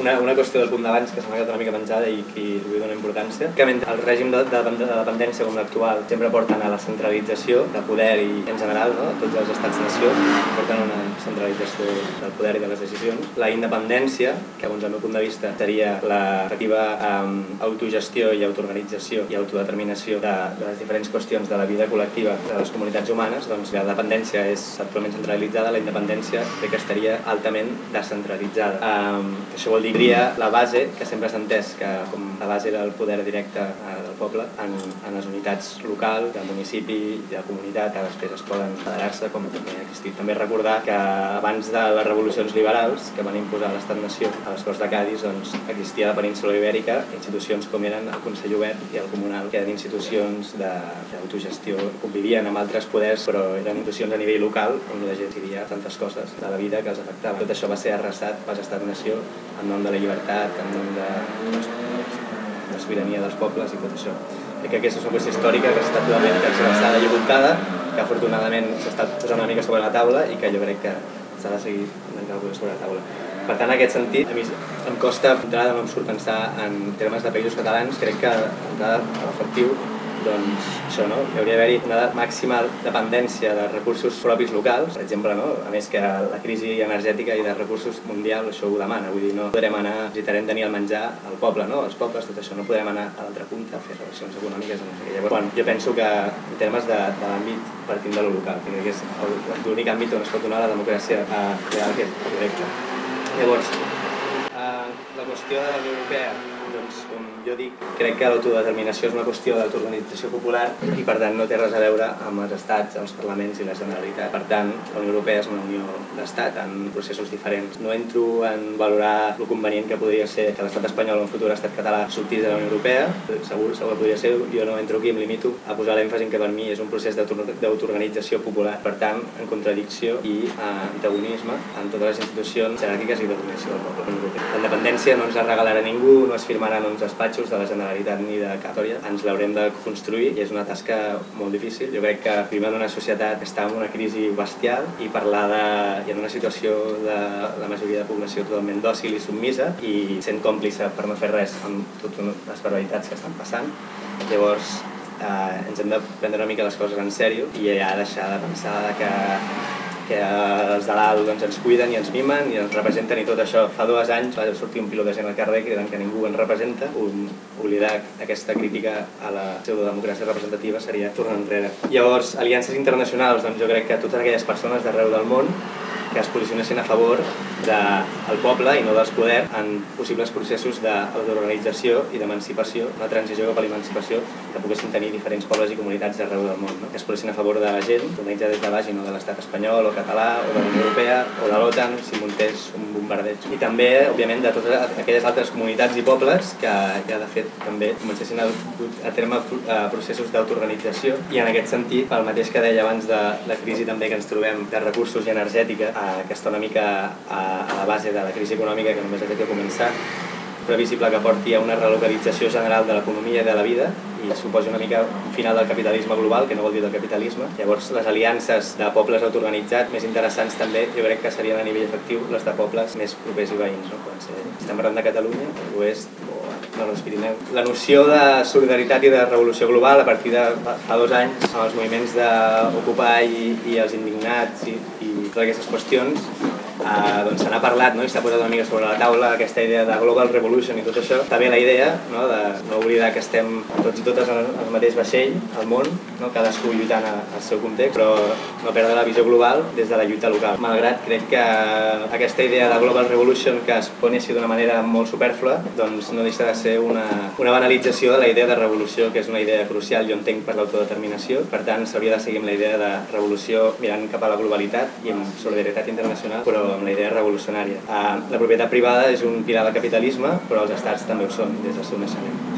una, una qüestió del punt d'abans que s'ha quedat una mica menjada i que li vull importància. Que el règim de, de, de dependència com l'actual sempre porten a la centralització de poder i en general, no? tots els estats-nació porten una centralització del poder i de les decisions. La independència, que segons el meu punt de vista seria la efectiva um, autogestió i autoorganització i autodeterminació de, de les diferents qüestions de la vida col·lectiva de les comunitats humanes, doncs la dependència és actualment centralitzada, la independència crec que estaria altament descentralitzada. Um, això vol dir que la base, que sempre s'ha entès que com la base del poder directe uh, del poble, en, en les unitats locals, del municipi i de la comunitat, que després es poden federar-se, com també ha existit. També recordar que abans de les revolucions liberals que van imposar l'estat-nació a les Corts de Cádiz, doncs, existia a la península ibèrica institucions com eren el Consell Obert i el Comunal, que eren institucions d'autogestió, convivien amb altres poders, però eren institucions a nivell local on la gent decidia tantes coses de la vida que els afectaven. Tot això va ser arrasat per l'estat-nació en nom de la llibertat, en nom de la sobirania dels pobles i tot això. Crec que aquesta és una qüestió històrica que està totalment transversada i ocultada, que afortunadament s'ha posant una mica sobre la taula i que jo crec que s'ha de seguir posant sobre la taula. Per tant, en aquest sentit, a mi em costa, d'entrada no em surt pensar en termes de països catalans, crec que d'entrada l'efectiu doncs això, no? Hi hauria d'haver-hi una màxima dependència de recursos propis locals, per exemple, no? a més que la crisi energètica i de recursos mundial això ho demana, vull dir, no podrem anar, necessitarem tenir el menjar al poble, no? els pobles, tot això, no podrem anar a l'altra punta a fer relacions econòmiques, no sé. Llavors, bueno, jo penso que en termes de, de l'àmbit partint de lo local, que és l'únic àmbit on es pot donar la democràcia eh, real que és directa. Llavors, la qüestió de la Unió Europea, doncs, com jo dic, crec que l'autodeterminació és una qüestió d'autoorganització popular i per tant no té res a veure amb els estats, els parlaments i la Generalitat. Per tant, la Unió Europea és una unió d'estat en processos diferents. No entro en valorar el convenient que podria ser que l'estat espanyol o un futur estat català sortís de la Unió Europea, segur, segur que podria ser, jo no entro aquí, em limito a posar l'èmfasi en que per mi és un procés d'autoorganització popular, per tant, en contradicció i antagonisme en totes les institucions jeràrquiques i d'organització del poble. La independència no ens la regalarà ningú, no es firmarà en uns despatxos de la Generalitat ni de Catòria, ens l'haurem de construir i és una tasca molt difícil. Jo crec que vivim en una societat que està en una crisi bestial i parlar de, i en una situació de la majoria de població totalment dòcil i submisa i sent còmplice per no fer res amb totes les barbaritats que estan passant. Llavors, eh, ens hem de prendre una mica les coses en sèrio i ja deixar de pensar que que els de dalt doncs, ens cuiden i ens mimen i ens representen i tot això. Fa dos anys va sortir un pilot de gent al carrer cridant que ningú ens representa. Un, oblidar aquesta crítica a la pseudodemocràcia representativa seria tornar enrere. Llavors, aliances internacionals, doncs jo crec que totes aquelles persones d'arreu del món que es posicionessin a favor del poble i no dels poders en possibles processos d'autoorganització i d'emancipació, una transició cap a l'emancipació que poguessin tenir diferents pobles i comunitats d'arreu del món, no? que es posessin a favor de la gent, organitzada des de baix i no de l'estat espanyol o català o de la Unió Europea o de l'OTAN si muntés un bombardeig. I també, òbviament, de totes aquelles altres comunitats i pobles que, que de fet també comencessin a, a terme processos d'autoorganització i en aquest sentit, pel mateix que deia abans de la crisi també que ens trobem de recursos i energètica, eh, que està una mica a, a la base de la crisi econòmica que només ha fet començar, previsible que porti a una relocalització general de l'economia i de la vida i suposi una mica un final del capitalisme global, que no vol dir del capitalisme. Llavors, les aliances de pobles autoorganitzats més interessants també, jo crec que serien a nivell efectiu les de pobles més propers i veïns. No? Ser, estem parlant de Catalunya, l'oest o nord dels Pirineus. La noció de solidaritat i de revolució global a partir de fa dos anys amb els moviments d'Ocupar i, i els indignats i totes aquestes qüestions eh, doncs se n'ha parlat no? i s'ha posat una mica sobre la taula aquesta idea de Global Revolution i tot això. Està bé la idea no? de no oblidar que estem tots i totes en el mateix vaixell, al món, no? cadascú lluitant al seu context, però no perdre la visió global des de la lluita local. Malgrat crec que aquesta idea de Global Revolution que es poni així d'una manera molt superflua, doncs no deixa de ser una, una banalització de la idea de revolució, que és una idea crucial, jo entenc, per l'autodeterminació. Per tant, s'hauria de seguir amb la idea de revolució mirant cap a la globalitat i amb solidaritat internacional, però amb la idea revolucionària. Uh, la propietat privada és un pilar del capitalisme, però els estats també ho són des del seu naixement.